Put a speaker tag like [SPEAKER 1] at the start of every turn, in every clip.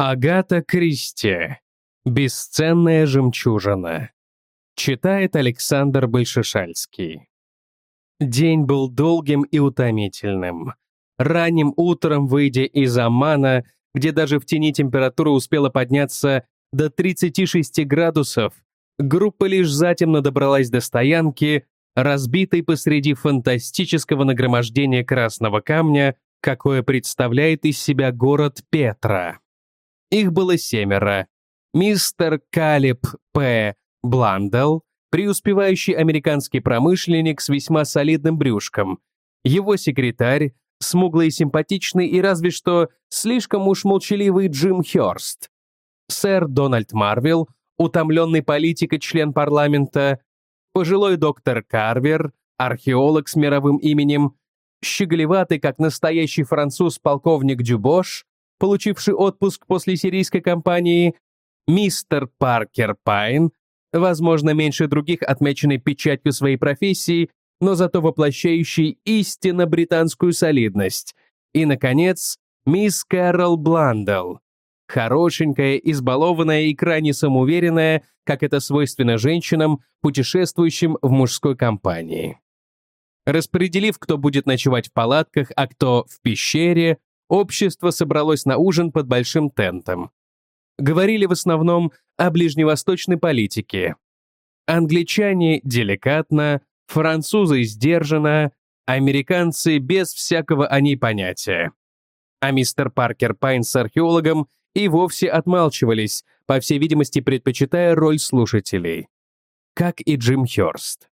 [SPEAKER 1] Агата Кристи. Бесценная жемчужина. Читает Александр Большешальский. День был долгим и утомительным. Ранним утром, выйдя из Аммана, где даже в тени температура успела подняться до 36 градусов, группа лишь затемно добралась до стоянки, разбитой посреди фантастического нагромождения красного камня, какое представляет из себя город Петра. Их было семеро. Мистер Калиб П. Бландел, преуспевающий американский промышленник с весьма солидным брюшком, его секретарь, смуглый и симпатичный и разве что слишком уж молчаливый Джим Хёрст, сэр Дональд Марвелл, утомленный политик и член парламента, пожилой доктор Карвер, археолог с мировым именем, щеголеватый, как настоящий француз, полковник Дюбош, получивший отпуск после сирийской кампании, мистер Паркер Пайн, возможно, меньше других отмеченный печатью своей профессии, но зато воплощающий истинно британскую солидность, и, наконец, мисс Кэрол Бландел, хорошенькая, избалованная и крайне самоуверенная, как это свойственно женщинам, путешествующим в мужской компании. Распределив, кто будет ночевать в палатках, а кто в пещере, общество собралось на ужин под большим тентом. Говорили в основном о ближневосточной политике. Англичане деликатно, французы сдержанно, американцы без всякого о ней понятия. А мистер Паркер Пайн с археологом и вовсе отмалчивались, по всей видимости предпочитая роль слушателей. Как и Джим Хёрст.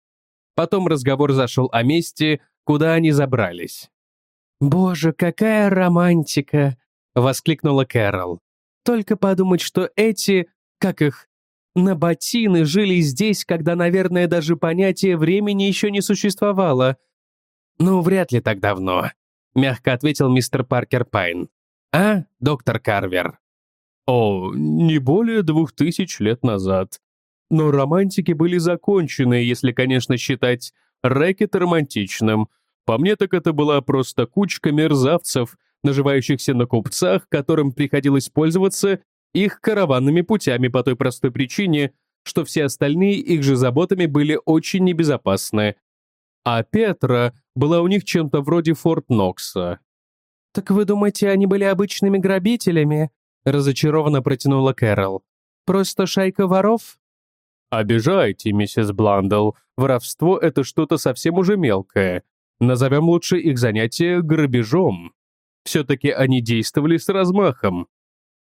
[SPEAKER 1] Потом разговор зашел о месте, куда они забрались. «Боже, какая романтика!» — воскликнула Кэрол. «Только подумать, что эти, как их, наботины жили здесь, когда, наверное, даже понятие времени еще не существовало». «Ну, вряд ли так давно», — мягко ответил мистер Паркер Пайн. «А, доктор Карвер?» «О, не более двух тысяч лет назад. Но романтики были закончены, если, конечно, считать рэкет романтичным — по мне так это была просто кучка мерзавцев, наживающихся на купцах, которым приходилось пользоваться их караванными путями по той простой причине, что все остальные их же заботами были очень небезопасны. А Петра была у них чем-то вроде Форт Нокса. «Так вы думаете, они были обычными грабителями?» разочарованно протянула Кэрол. «Просто шайка воров?» «Обижаете, миссис Бландл. Воровство — это что-то совсем уже мелкое. Назовем лучше их занятие грабежом. Все-таки они действовали с размахом.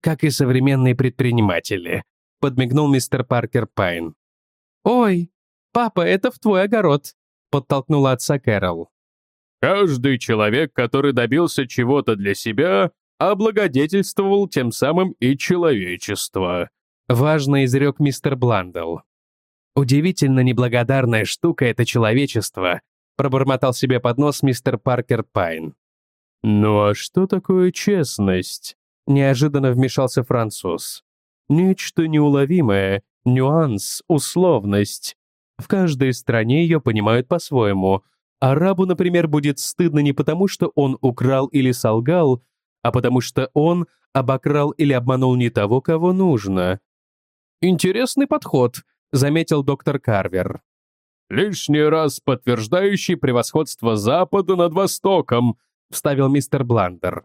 [SPEAKER 1] Как и современные предприниматели, подмигнул мистер Паркер Пайн. «Ой, папа, это в твой огород», подтолкнула отца Кэрол. «Каждый человек, который добился чего-то для себя, облагодетельствовал тем самым и человечество», важно изрек мистер Бландл. Удивительно неблагодарная штука это человечество, пробормотал себе под нос мистер Паркер Пайн. «Ну а что такое честность?» Неожиданно вмешался француз. «Нечто неуловимое, нюанс, условность. В каждой стране ее понимают по-своему. Арабу, например, будет стыдно не потому, что он украл или солгал, а потому что он обокрал или обманул не того, кого нужно. «Интересный подход», — заметил доктор Карвер лишний раз подтверждающий превосходство Запада над Востоком», — вставил мистер Бландер.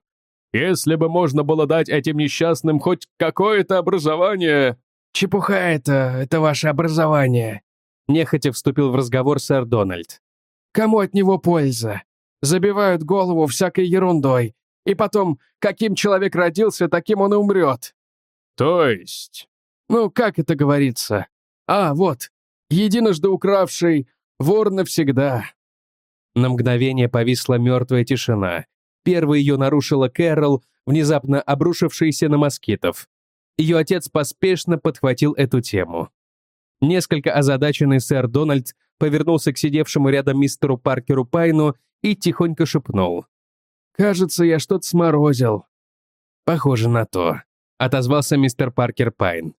[SPEAKER 1] «Если бы можно было дать этим несчастным хоть какое-то образование...»
[SPEAKER 2] «Чепуха это, это ваше образование», — нехотя вступил в разговор сэр Дональд. «Кому от него польза? Забивают голову всякой ерундой. И потом, каким человек родился, таким он и умрет».
[SPEAKER 1] «То есть?»
[SPEAKER 2] «Ну, как это говорится? А, вот, единожды укравший, вор навсегда».
[SPEAKER 1] На мгновение повисла мертвая тишина. Первой ее нарушила Кэрол, внезапно обрушившаяся на москитов. Ее отец поспешно подхватил эту тему. Несколько озадаченный сэр Дональд повернулся к сидевшему рядом мистеру Паркеру Пайну и тихонько шепнул.
[SPEAKER 2] «Кажется, я что-то сморозил».
[SPEAKER 1] «Похоже на то», — отозвался мистер Паркер Пайн.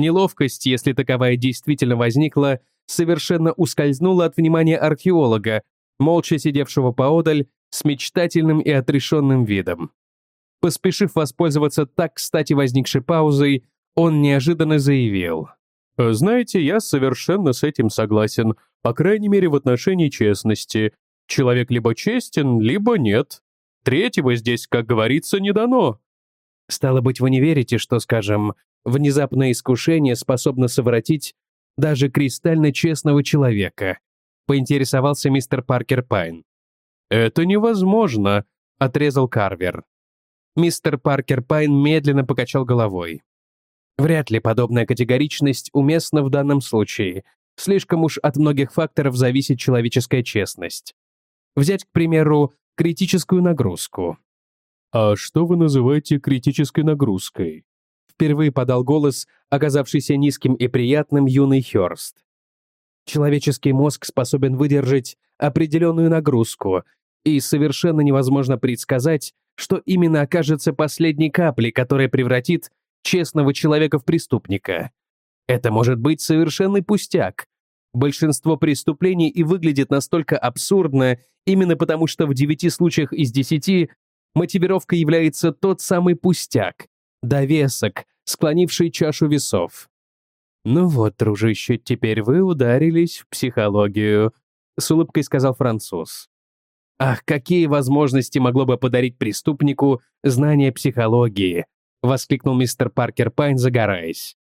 [SPEAKER 1] Неловкость, если таковая действительно возникла, совершенно ускользнула от внимания археолога, молча сидевшего поодаль, с мечтательным и отрешенным видом. Поспешив воспользоваться так кстати возникшей паузой, он неожиданно заявил. «Знаете, я совершенно с этим согласен, по крайней мере в отношении честности. Человек либо честен, либо нет. Третьего здесь, как говорится, не дано». «Стало быть, вы не верите, что, скажем, внезапное искушение способно совратить даже кристально честного человека?» поинтересовался мистер Паркер Пайн. «Это невозможно», — отрезал Карвер. Мистер Паркер Пайн медленно покачал головой. Вряд ли подобная категоричность уместна в данном случае. Слишком уж от многих факторов зависит человеческая честность. Взять, к примеру, критическую нагрузку. «А что вы называете критической нагрузкой?» Впервые подал голос, оказавшийся низким и приятным юный Хёрст. Человеческий мозг способен выдержать определенную нагрузку, и совершенно невозможно предсказать, что именно окажется последней каплей, которая превратит честного человека в преступника. Это может быть совершенный пустяк. Большинство преступлений и выглядит настолько абсурдно именно потому, что в девяти случаях из десяти мотивировка является тот самый пустяк, довесок, склонивший чашу весов. «Ну вот, дружище, теперь вы ударились в психологию», — с улыбкой сказал француз. Ах, какие возможности могло бы подарить преступнику знание психологии, воскликнул мистер Паркер Пайн, загораясь.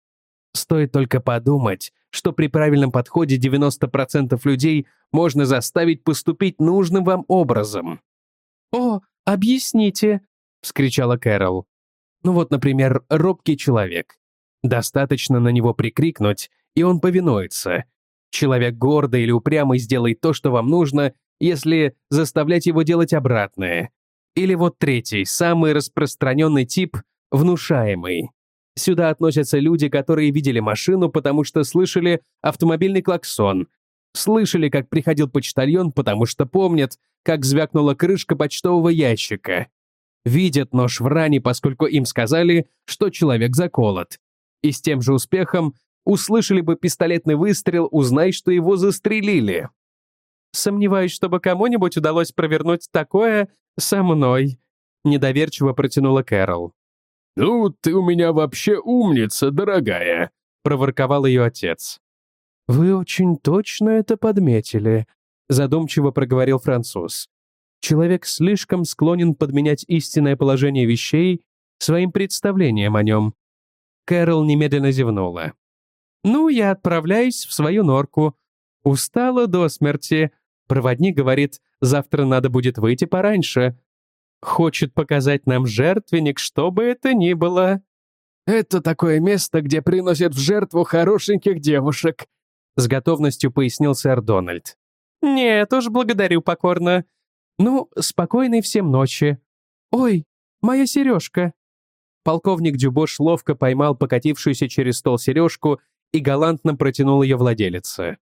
[SPEAKER 1] Стоит только подумать, что при правильном подходе 90% людей можно заставить поступить нужным вам образом. «О, объясните!» — вскричала Кэрол. Ну вот, например, робкий человек. Достаточно на него прикрикнуть, и он повинуется. Человек гордый или упрямый сделает то, что вам нужно, если заставлять его делать обратное. Или вот третий, самый распространенный тип — внушаемый. Сюда относятся люди, которые видели машину, потому что слышали автомобильный клаксон, слышали, как приходил почтальон, потому что помнят, как звякнула крышка почтового ящика, видят нож в ране, поскольку им сказали, что человек заколот. И с тем же успехом услышали бы пистолетный выстрел, узнай, что его застрелили. Сомневаюсь, чтобы кому-нибудь удалось провернуть такое со мной», — недоверчиво протянула Кэрол.
[SPEAKER 2] «Ну, ты у меня вообще умница, дорогая», — проворковал ее отец.
[SPEAKER 1] «Вы очень точно это подметили», — задумчиво проговорил француз. «Человек слишком склонен подменять истинное положение вещей своим представлением о нем». Кэрол немедленно зевнула. «Ну, я отправляюсь в свою норку. Устала до смерти. Проводник говорит, завтра надо будет выйти пораньше. Хочет показать нам жертвенник, что бы это ни было.
[SPEAKER 2] «Это такое место, где приносят в жертву хорошеньких девушек», с готовностью пояснил сэр Дональд.
[SPEAKER 1] «Нет уж, благодарю покорно. Ну, спокойной всем ночи. Ой, моя сережка». Полковник Дюбош ловко поймал покатившуюся через стол сережку и галантно протянул ее владелице.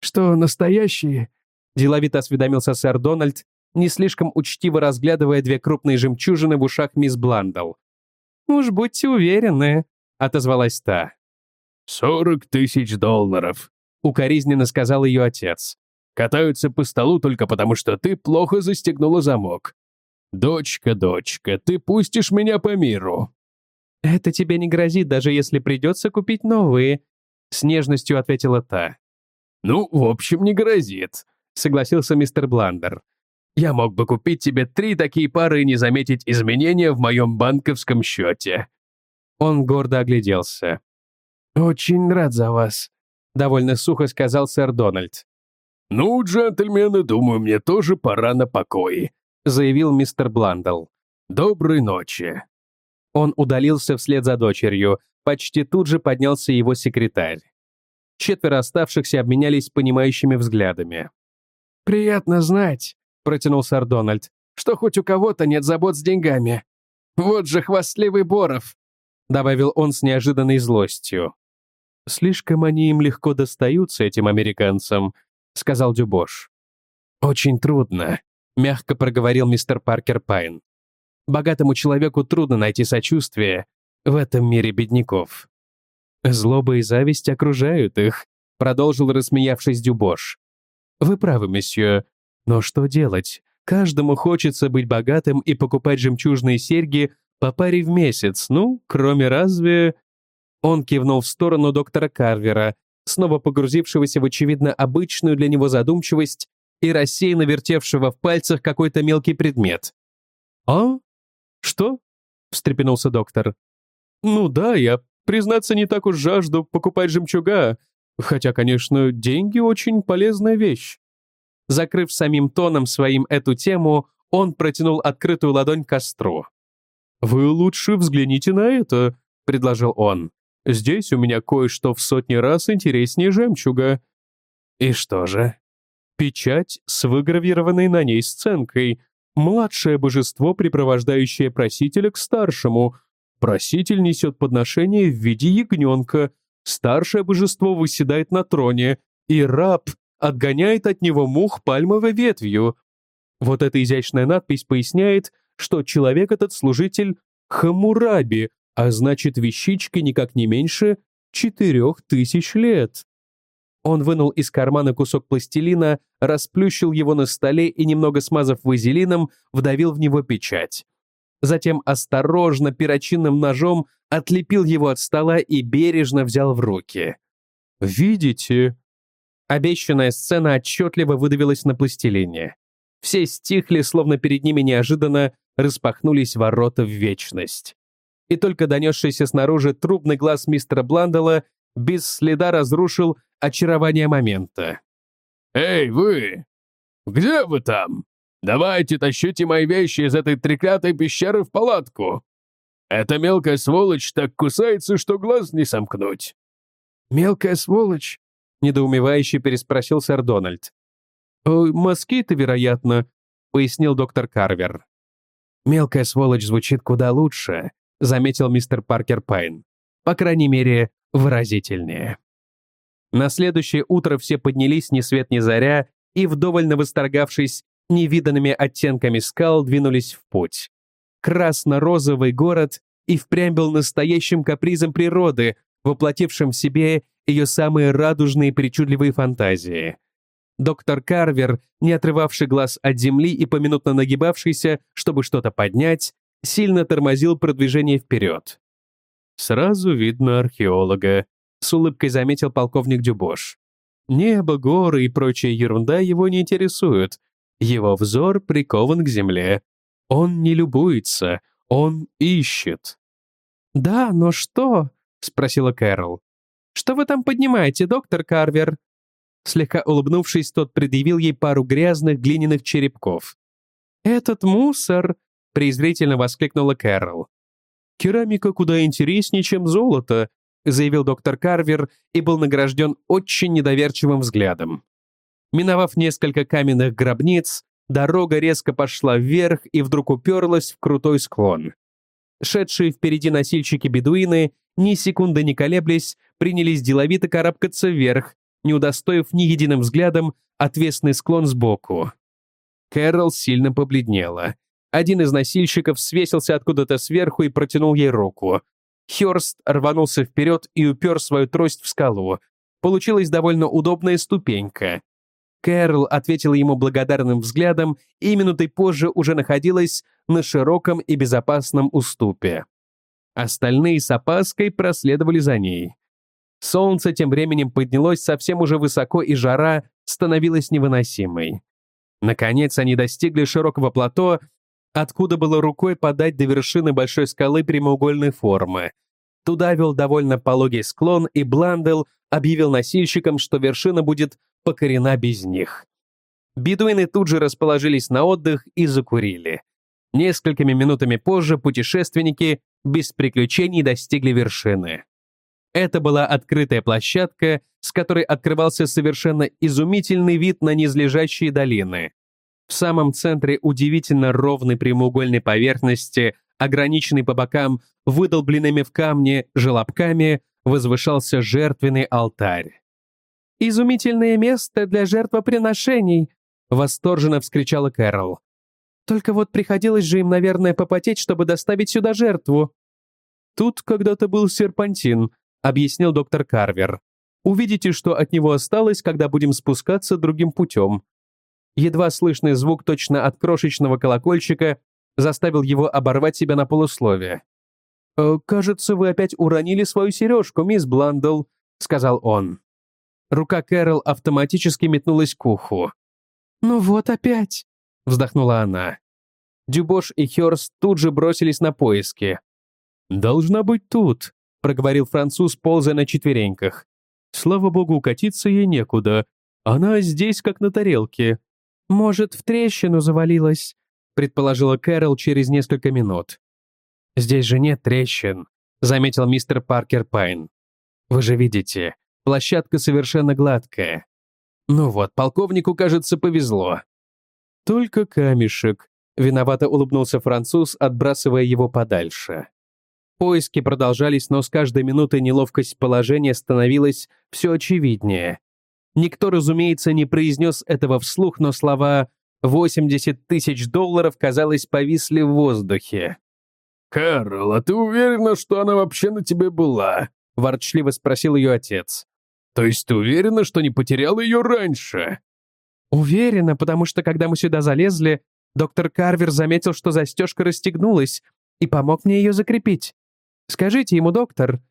[SPEAKER 2] «Что, настоящие?»
[SPEAKER 1] Деловито осведомился сэр Дональд, не слишком учтиво разглядывая две крупные жемчужины в ушах мисс Бландл. «Уж будьте уверены», — отозвалась та.
[SPEAKER 2] «Сорок тысяч долларов», — укоризненно сказал ее отец. «Катаются по столу только потому, что ты плохо застегнула замок. Дочка, дочка, ты пустишь меня по миру».
[SPEAKER 1] «Это тебе не грозит, даже если придется купить новые», — с нежностью ответила та.
[SPEAKER 2] «Ну, в общем, не грозит», согласился мистер Бландер. «Я мог бы купить тебе три такие пары и не заметить изменения в моем банковском счете».
[SPEAKER 1] Он гордо огляделся.
[SPEAKER 2] «Очень рад за вас», — довольно сухо сказал сэр Дональд. «Ну, джентльмены, думаю, мне тоже пора на покой», — заявил мистер Бландл. «Доброй ночи».
[SPEAKER 1] Он удалился вслед за дочерью. Почти тут же поднялся его секретарь. Четверо оставшихся обменялись понимающими взглядами.
[SPEAKER 2] «Приятно знать», — протянул сэр Дональд, «что хоть у кого-то нет забот с деньгами. Вот же хвастливый Боров», — добавил он с неожиданной злостью.
[SPEAKER 1] «Слишком они им легко достаются, этим американцам», — сказал Дюбош. «Очень трудно», — мягко проговорил мистер Паркер Пайн. «Богатому человеку трудно найти сочувствие в этом мире бедняков». «Злоба и зависть окружают их», — продолжил рассмеявшись Дюбош. Вы правы, месье. Но что делать? Каждому хочется быть богатым и покупать жемчужные серьги по паре в месяц, ну, кроме разве... Он кивнул в сторону доктора Карвера, снова погрузившегося в очевидно обычную для него задумчивость и рассеянно вертевшего в пальцах какой-то мелкий предмет. «А? Что?» — встрепенулся доктор. «Ну да, я, признаться, не так уж жажду покупать жемчуга, хотя, конечно, деньги — очень полезная вещь». Закрыв самим тоном своим эту тему, он протянул открытую ладонь к костру. «Вы лучше взгляните на это», — предложил он. «Здесь у меня кое-что в сотни раз интереснее жемчуга». «И что же?» Печать с выгравированной на ней сценкой. Младшее божество, припровождающее просителя к старшему. Проситель несет подношение в виде ягненка. Старшее божество выседает на троне, и раб отгоняет от него мух пальмовой ветвью. Вот эта изящная надпись поясняет, что человек этот служитель Хамураби, а значит вещички никак не меньше четырех тысяч лет. Он вынул из кармана кусок пластилина, расплющил его на столе и, немного смазав вазелином, вдавил в него печать. Затем осторожно перочинным ножом отлепил его от стола и бережно взял в руки. «Видите?» Обещанная сцена отчетливо выдавилась на пластилине. Все стихли, словно перед ними неожиданно распахнулись ворота в вечность. И только донесшийся снаружи трубный глаз мистера Бландела без следа разрушил очарование момента.
[SPEAKER 2] «Эй, вы! Где вы там? Давайте тащите мои вещи из этой треклятой пещеры в палатку. Эта мелкая сволочь так кусается, что глаз не сомкнуть».
[SPEAKER 1] «Мелкая сволочь?» — недоумевающе переспросил сэр Дональд. «Москиты, вероятно», — пояснил доктор Карвер. «Мелкая сволочь звучит куда лучше», — заметил мистер Паркер Пайн. «По крайней мере, выразительнее». На следующее утро все поднялись ни свет ни заря и, вдоволь восторгавшись невиданными оттенками скал, двинулись в путь. Красно-розовый город и впрямь был настоящим капризом природы, воплотившим в себе ее самые радужные причудливые фантазии. Доктор Карвер, не отрывавший глаз от земли и поминутно нагибавшийся, чтобы что-то поднять, сильно тормозил продвижение вперед. Сразу видно археолога, с улыбкой заметил полковник Дюбош. Небо, горы и прочая ерунда его не интересуют. Его взор прикован к земле. Он не любуется, он ищет. «Да, но что?» — спросила Кэрол. «Что вы там поднимаете, доктор Карвер?» Слегка улыбнувшись, тот предъявил ей пару грязных глиняных черепков. «Этот мусор!» — презрительно воскликнула Кэрол. «Керамика куда интереснее, чем золото», заявил доктор Карвер и был награжден очень недоверчивым взглядом. Миновав несколько каменных гробниц, дорога резко пошла вверх и вдруг уперлась в крутой склон. Шедшие впереди носильщики-бедуины, ни секунды не колеблясь, принялись деловито карабкаться вверх, не удостоив ни единым взглядом отвесный склон сбоку. Кэрол сильно побледнела. Один из носильщиков свесился откуда-то сверху и протянул ей руку. Хёрст рванулся вперед и упер свою трость в скалу. Получилась довольно удобная ступенька. Кэрол ответила ему благодарным взглядом и минутой позже уже находилась на широком и безопасном уступе. Остальные с опаской проследовали за ней. Солнце тем временем поднялось совсем уже высоко, и жара становилась невыносимой. Наконец они достигли широкого плато, откуда было рукой подать до вершины большой скалы прямоугольной формы. Туда вел довольно пологий склон, и Бландел объявил носильщикам, что вершина будет покорена без них. Бедуины тут же расположились на отдых и закурили. Несколькими минутами позже путешественники без приключений достигли вершины. Это была открытая площадка, с которой открывался совершенно изумительный вид на низлежащие долины. В самом центре удивительно ровной прямоугольной поверхности, ограниченной по бокам выдолбленными в камне желобками, возвышался жертвенный алтарь. «Изумительное место для жертвоприношений!» — восторженно вскричала Кэрол. «Только вот приходилось же им, наверное, попотеть, чтобы доставить сюда жертву». «Тут когда-то был серпантин», — объяснил доктор Карвер. «Увидите, что от него осталось, когда будем спускаться другим путем. Едва слышный звук точно от крошечного колокольчика заставил его оборвать себя на полуслове. «Э, «Кажется, вы опять уронили свою сережку, мисс Бландл», — сказал он. Рука Кэрол автоматически метнулась к уху.
[SPEAKER 2] «Ну вот опять», —
[SPEAKER 1] вздохнула она. Дюбош и Хёрст тут же бросились на поиски. «Должна быть тут», — проговорил француз, ползая на четвереньках. «Слава богу, катиться ей некуда. Она здесь, как на тарелке».
[SPEAKER 2] «Может, в трещину завалилась», — предположила Кэрол через несколько минут.
[SPEAKER 1] «Здесь же нет трещин», — заметил мистер Паркер Пайн. «Вы же видите, площадка совершенно гладкая. Ну вот, полковнику, кажется, повезло». «Только камешек», — виновато улыбнулся француз, отбрасывая его подальше. Поиски продолжались, но с каждой минутой неловкость положения становилась все очевиднее. Никто, разумеется, не произнес этого вслух, но слова «80 тысяч долларов», казалось, повисли в воздухе.
[SPEAKER 3] «Кэрол, а ты уверена, что она вообще на тебе была?»
[SPEAKER 1] — ворчливо спросил ее отец.
[SPEAKER 3] «То есть ты уверена, что не потеряла ее раньше?»
[SPEAKER 2] «Уверена, потому что, когда мы сюда залезли, доктор Карвер заметил, что застежка расстегнулась, и помог мне ее закрепить. Скажите ему, доктор».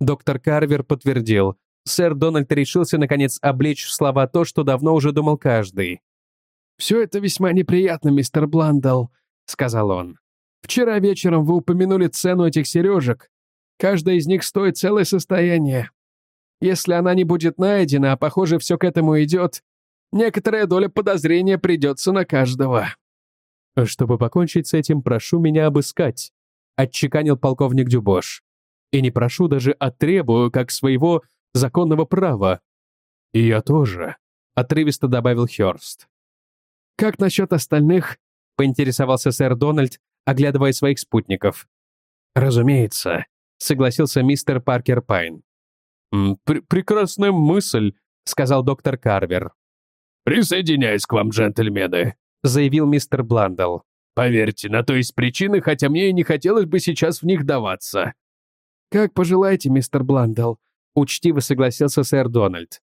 [SPEAKER 1] Доктор Карвер подтвердил. Сэр Дональд решился, наконец, облечь в слова то, что давно уже думал каждый.
[SPEAKER 2] «Все это весьма неприятно, мистер Бландл», — сказал он. «Вчера вечером вы упомянули цену этих сережек. Каждая из них стоит целое состояние. Если она не будет найдена, а похоже, все к этому идет, некоторая доля подозрения придется на каждого».
[SPEAKER 1] «Чтобы покончить с этим, прошу меня обыскать», отчеканил полковник Дюбош. «И не прошу даже, а требую, как своего законного права». «И я тоже», — отрывисто добавил Хёрст.
[SPEAKER 2] «Как насчет остальных?» — поинтересовался сэр Дональд, оглядывая своих спутников.
[SPEAKER 1] «Разумеется», — согласился мистер Паркер Пайн.
[SPEAKER 3] Пр «Прекрасная мысль», — сказал доктор Карвер. «Присоединяюсь к вам, джентльмены», — заявил мистер Бландл. Поверьте, на то есть причины, хотя мне и не хотелось бы сейчас в них вдаваться».
[SPEAKER 2] «Как пожелаете, мистер Бландл», — учтиво согласился сэр Дональд.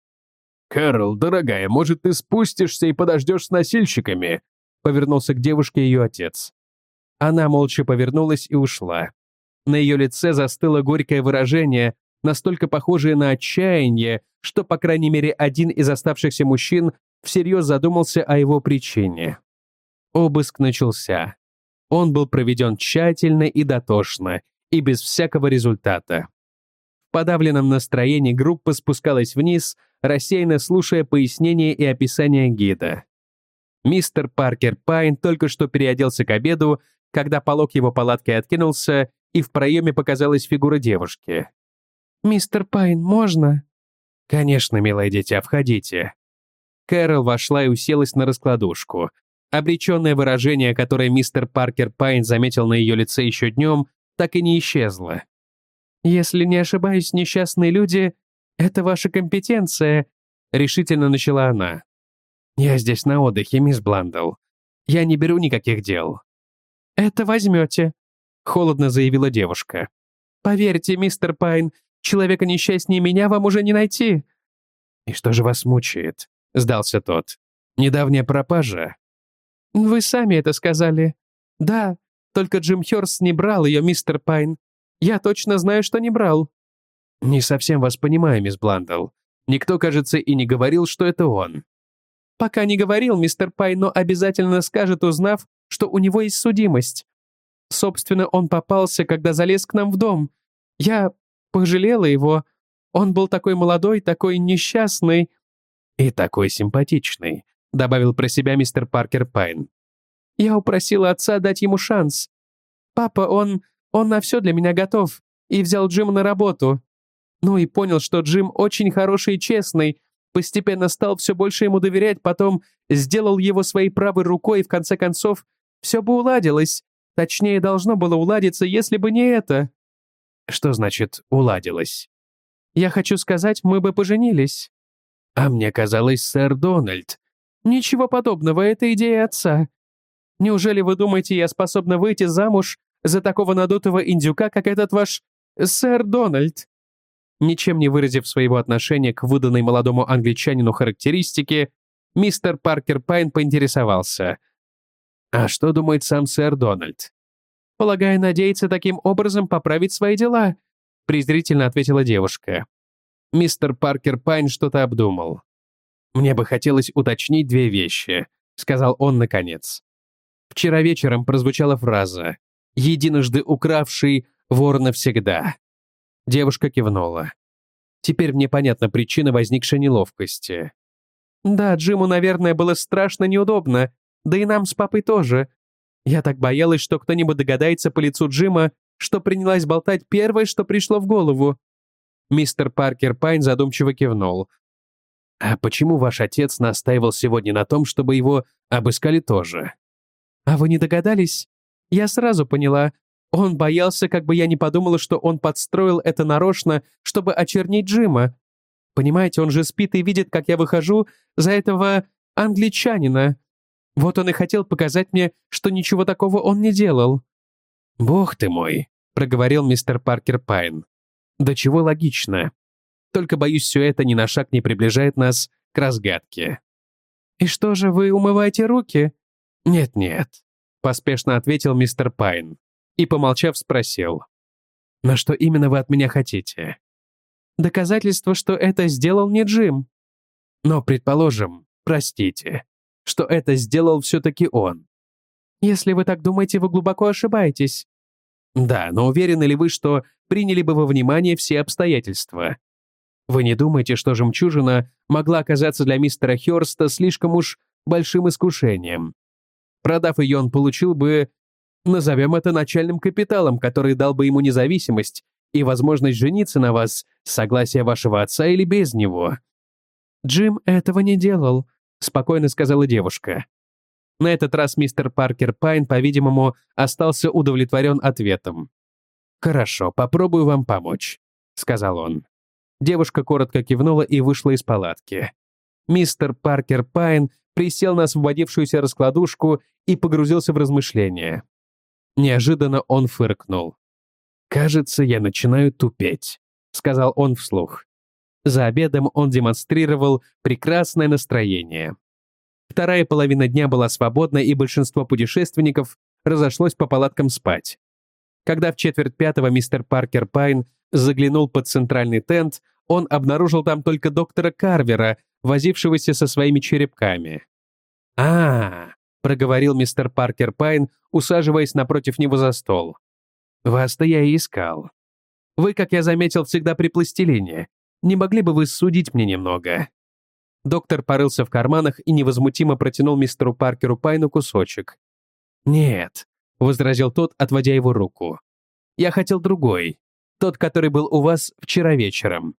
[SPEAKER 3] «Кэрол, дорогая, может, ты спустишься и подождешь с носильщиками?» — повернулся к девушке ее отец.
[SPEAKER 1] Она молча повернулась и ушла. На ее лице застыло горькое выражение, настолько похожее на отчаяние, что, по крайней мере, один из оставшихся мужчин всерьез задумался о его причине. Обыск начался. Он был проведен тщательно и дотошно, и без всякого результата. Подавленном настроении группа спускалась вниз, рассеянно слушая пояснения и описания гида. Мистер Паркер Пайн только что переоделся к обеду, когда полог его палатки откинулся, и в проеме показалась фигура девушки.
[SPEAKER 2] «Мистер Пайн, можно?»
[SPEAKER 1] «Конечно, милое дитя, входите». Кэрол вошла и уселась на раскладушку, Обреченное выражение, которое мистер Паркер Пайн заметил на ее лице еще днем, так и не исчезло.
[SPEAKER 2] «Если не ошибаюсь, несчастные люди — это ваша компетенция», — решительно начала она.
[SPEAKER 1] «Я здесь на отдыхе, мисс Бландл. Я не беру никаких дел».
[SPEAKER 2] «Это возьмете», — холодно заявила девушка. «Поверьте, мистер Пайн, человека несчастнее меня вам уже не найти».
[SPEAKER 1] «И что же вас мучает?» — сдался тот. «Недавняя пропажа?»
[SPEAKER 2] «Вы сами это сказали. Да, только Джим Хёрст не брал ее, мистер Пайн. Я точно знаю, что не брал».
[SPEAKER 1] «Не совсем вас понимаю, мисс Бландл. Никто, кажется, и не говорил, что это он».
[SPEAKER 2] «Пока не говорил, мистер Пайн, но обязательно скажет, узнав, что у него есть судимость. Собственно, он попался, когда залез к нам в дом. Я пожалела его. Он был такой молодой, такой несчастный».
[SPEAKER 1] «И такой симпатичный», добавил про себя мистер Паркер Пайн.
[SPEAKER 2] «Я упросила отца дать ему шанс. Папа, он... он на все для меня готов. И взял Джима на работу. Ну и понял, что Джим очень хороший и честный. Постепенно стал все больше ему доверять, потом сделал его своей правой рукой, и в конце концов все бы уладилось. Точнее, должно было уладиться, если бы не это».
[SPEAKER 1] «Что значит «уладилось»?»
[SPEAKER 2] «Я хочу сказать, мы бы поженились».
[SPEAKER 1] «А мне казалось, сэр Дональд»,
[SPEAKER 2] Ничего подобного, это идея отца. Неужели вы думаете, я способна выйти замуж за такого надутого индюка, как этот ваш сэр Дональд?» Ничем не выразив своего отношения к выданной молодому англичанину характеристике,
[SPEAKER 1] Мистер Паркер Пайн поинтересовался. «А что думает сам сэр Дональд?» «Полагаю, надеется таким образом поправить свои дела», презрительно ответила девушка. Мистер Паркер Пайн что-то обдумал. «Мне бы хотелось уточнить две вещи», — сказал он наконец. Вчера вечером прозвучала фраза «Единожды укравший вор навсегда». Девушка кивнула. Теперь мне понятна причина возникшей неловкости. Да, Джиму, наверное, было страшно неудобно, да и нам с папой тоже. Я так боялась, что кто-нибудь догадается по лицу Джима, что принялась болтать первое, что пришло в голову. Мистер Паркер Пайн задумчиво кивнул. «А почему ваш отец настаивал сегодня на том, чтобы его обыскали тоже?» «А вы не догадались? Я сразу поняла. Он боялся, как бы я не подумала, что он подстроил это нарочно, чтобы очернить Джима. Понимаете, он же спит и видит, как я выхожу за этого англичанина. Вот он и хотел показать мне, что ничего такого он не делал». «Бог ты мой», — проговорил мистер Паркер Пайн. «Да чего логично. Только, боюсь, все это ни на шаг не приближает нас к разгадке». «И что же, вы умываете руки?» «Нет-нет», — поспешно ответил мистер Пайн и, помолчав, спросил. «На что именно вы от меня хотите?» «Доказательство, что это сделал не Джим». «Но, предположим, простите, что это сделал все-таки он». «Если вы так думаете, вы глубоко ошибаетесь». «Да, но уверены ли вы, что приняли бы во внимание все обстоятельства?» «Вы не думаете, что жемчужина могла оказаться для мистера Хёрста слишком уж большим искушением?» Продав ее, он получил бы, назовем это начальным капиталом, который дал бы ему независимость и возможность жениться на вас с согласия вашего отца или без него. «Джим этого не делал», — спокойно сказала девушка. На этот раз мистер Паркер Пайн, по-видимому, остался удовлетворен ответом. «Хорошо, попробую вам помочь», — сказал он. Девушка коротко кивнула и вышла из палатки. Мистер Паркер Пайн присел на освободившуюся раскладушку и погрузился в размышления. Неожиданно он фыркнул. «Кажется, я начинаю тупеть», — сказал он вслух. За обедом он демонстрировал прекрасное настроение. Вторая половина дня была свободна, и большинство путешественников разошлось по палаткам спать. Когда в четверть пятого мистер Паркер Пайн заглянул под центральный тент, он обнаружил там только доктора Карвера, возившегося со своими черепками. а, -а, проговорил мистер Паркер Пайн, усаживаясь напротив него за стол. «Вас-то я и искал. Вы, как я заметил, всегда при пластилине. Не могли бы вы ссудить мне немного?» Доктор порылся в карманах и невозмутимо протянул мистеру Паркеру Пайну кусочек. «Нет», — возразил тот, отводя его руку. «Я хотел другой. Тот, который был у вас вчера вечером.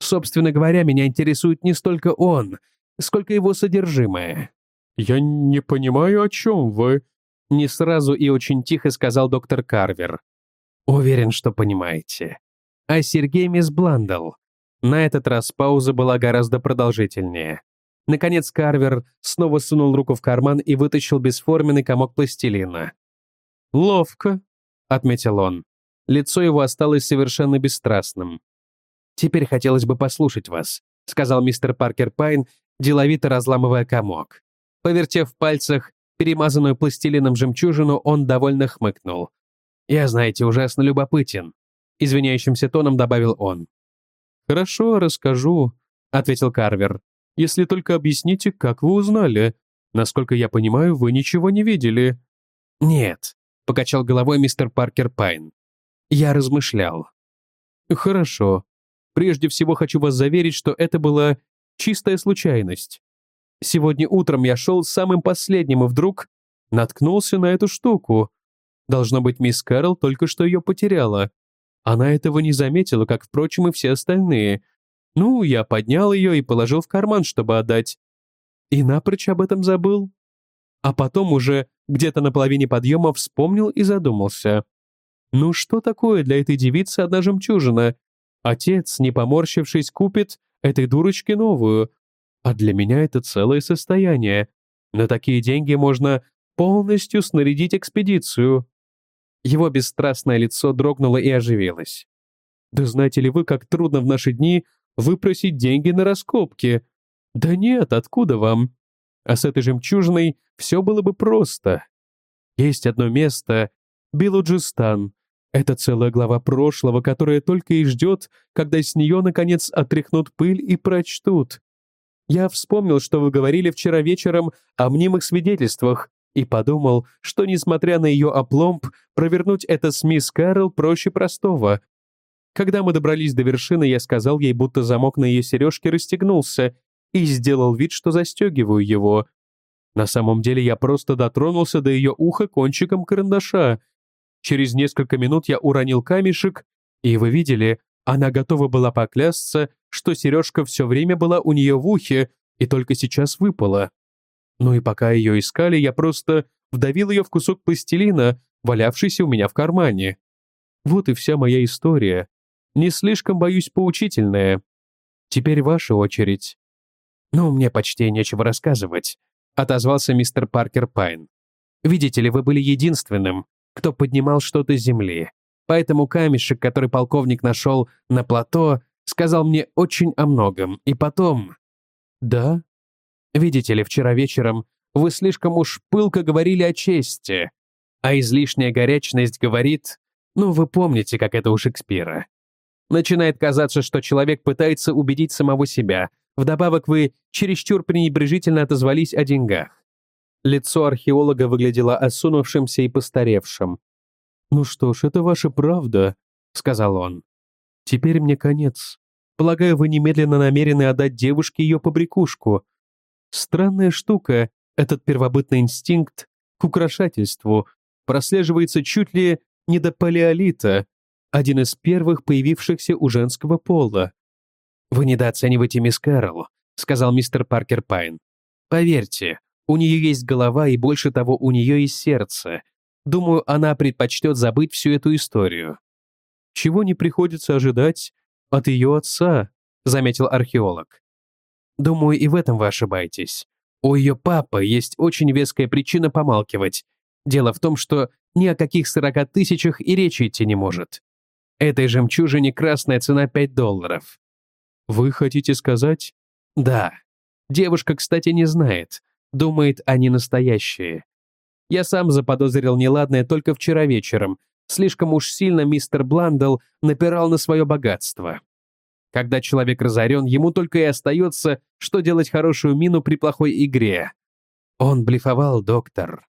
[SPEAKER 1] Собственно говоря, меня интересует не столько он, сколько его содержимое».
[SPEAKER 3] «Я не понимаю, о чем вы», —
[SPEAKER 1] не сразу и очень тихо сказал доктор Карвер. «Уверен, что понимаете. А Сергей мисс Бландл». На этот раз пауза была гораздо продолжительнее. Наконец Карвер снова сунул руку в карман и вытащил бесформенный комок пластилина. «Ловко», — отметил он. Лицо его осталось совершенно бесстрастным. «Теперь хотелось бы послушать вас», — сказал мистер Паркер Пайн, деловито разламывая комок. Повертев в пальцах перемазанную пластилином жемчужину, он довольно хмыкнул. «Я, знаете, ужасно любопытен», — извиняющимся тоном добавил он.
[SPEAKER 3] «Хорошо, расскажу», — ответил Карвер. «Если только объясните, как вы узнали. Насколько я понимаю, вы ничего не видели».
[SPEAKER 1] «Нет», — покачал головой мистер Паркер Пайн. «Я размышлял».
[SPEAKER 3] «Хорошо. Прежде всего хочу вас заверить, что это была чистая случайность. Сегодня утром я шел самым последним и вдруг наткнулся на эту штуку. Должно быть, мисс Кэрол только что ее потеряла. Она этого не заметила, как, впрочем, и все остальные. Ну, я поднял ее и положил в карман, чтобы отдать. И напрочь об этом забыл. А потом уже где-то на половине подъема вспомнил и задумался. Ну что такое для этой девицы одна жемчужина? Отец, не поморщившись, купит этой дурочке новую. А для меня это целое состояние. На такие деньги можно полностью снарядить экспедицию. Его бесстрастное лицо дрогнуло и оживилось. Да знаете ли вы, как трудно в наши дни выпросить деньги на раскопки? Да нет, откуда вам?
[SPEAKER 1] А с этой жемчужиной все было бы просто. Есть одно место — Билуджистан. Это целая глава прошлого, которая только и ждет, когда с нее, наконец, отряхнут пыль и прочтут. Я вспомнил, что вы говорили вчера вечером о мнимых свидетельствах, и подумал, что, несмотря на ее опломб, провернуть это с мисс Кэрол проще простого. Когда мы добрались до вершины, я сказал ей, будто замок на ее сережке расстегнулся, и сделал вид, что застегиваю его. На самом деле я просто дотронулся до ее уха кончиком карандаша. Через несколько минут я уронил камешек, и вы видели, она готова была поклясться, что сережка все время была у нее в ухе и только сейчас выпала. Ну и пока ее искали, я просто вдавил ее в кусок пластилина, валявшийся у меня в кармане. Вот и вся моя история. Не слишком, боюсь, поучительная. Теперь ваша очередь. Ну, мне почти нечего рассказывать, отозвался мистер Паркер Пайн. Видите ли, вы были единственным, кто поднимал что-то с земли. Поэтому камешек, который полковник нашел на плато, сказал мне очень о многом. И потом... Да, Видите ли, вчера вечером вы слишком уж пылко говорили о чести, а излишняя горячность говорит, ну, вы помните, как это у Шекспира. Начинает казаться, что человек пытается убедить самого себя. Вдобавок вы чересчур пренебрежительно отозвались о деньгах. Лицо археолога выглядело осунувшимся и постаревшим. «Ну что ж, это ваша правда», — сказал он. «Теперь мне конец. Полагаю, вы немедленно намерены отдать девушке ее побрякушку, Странная штука, этот первобытный инстинкт к украшательству прослеживается чуть ли не до палеолита, один из первых появившихся у женского пола. «Вы недооцениваете мисс Кэрол», — сказал мистер Паркер Пайн. «Поверьте, у нее есть голова, и больше того, у нее есть сердце. Думаю, она предпочтет забыть всю эту историю». «Чего не приходится ожидать от ее отца», — заметил археолог. Думаю, и в этом вы ошибаетесь. У ее папы есть очень веская причина помалкивать. Дело в том, что ни о каких сорока тысячах и речи идти не может. Этой жемчужине красная цена 5 долларов. Вы хотите сказать? Да. Девушка, кстати, не знает. Думает, они настоящие. Я сам заподозрил неладное только вчера вечером. Слишком уж сильно мистер Бландл напирал на свое богатство. Когда человек разорен, ему только и остается, что делать хорошую мину при плохой игре. Он блефовал, доктор.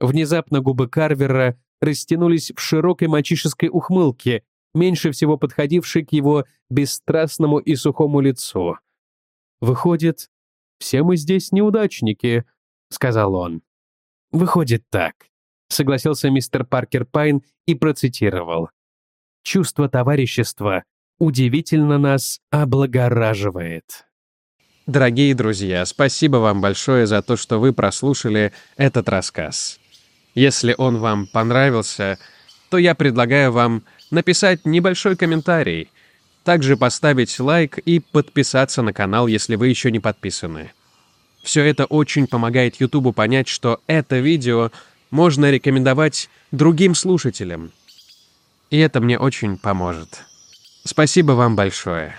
[SPEAKER 1] Внезапно губы Карвера растянулись в широкой мальчишеской ухмылке, меньше всего подходившей к его бесстрастному и сухому лицу. «Выходит, все мы здесь неудачники», — сказал он. «Выходит так», — согласился мистер Паркер Пайн и процитировал. «Чувство товарищества удивительно нас облагораживает.
[SPEAKER 4] Дорогие друзья, спасибо вам большое за то, что вы прослушали этот рассказ. Если он вам понравился, то я предлагаю вам написать небольшой комментарий, также поставить лайк и подписаться на канал, если вы еще не подписаны. Все это очень помогает YouTube понять, что это видео можно рекомендовать другим слушателям. И это мне очень поможет. Спасибо вам большое.